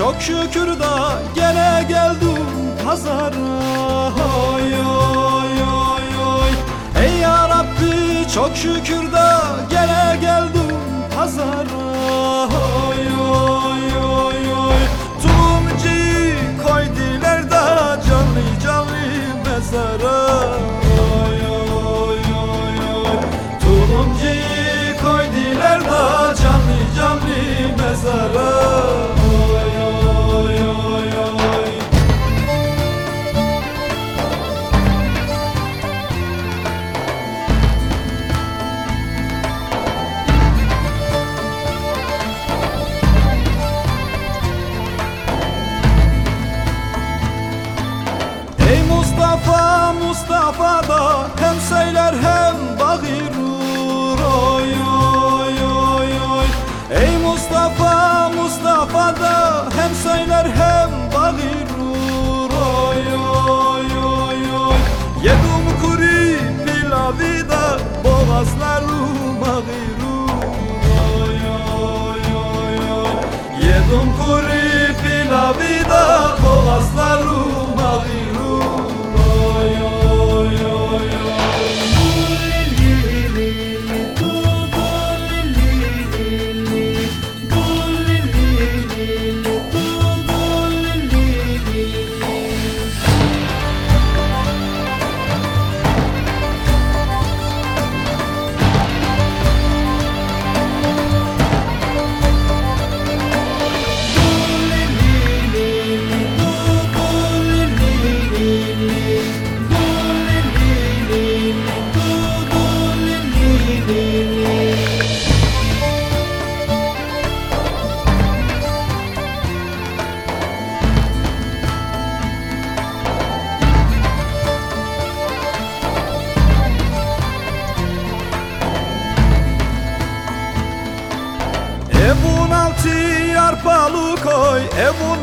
çok şükür da gene geldim pazara. Oy oy oy oy. Ey ya Rabbi çok şükür da gene geldim hem söyler hem bağırır oy oy oy oy. Yedim kuru pilavı da boğazlarım ağrır oy oy oy oy. Yedim kuru pilavı da boğazlarım Eu vou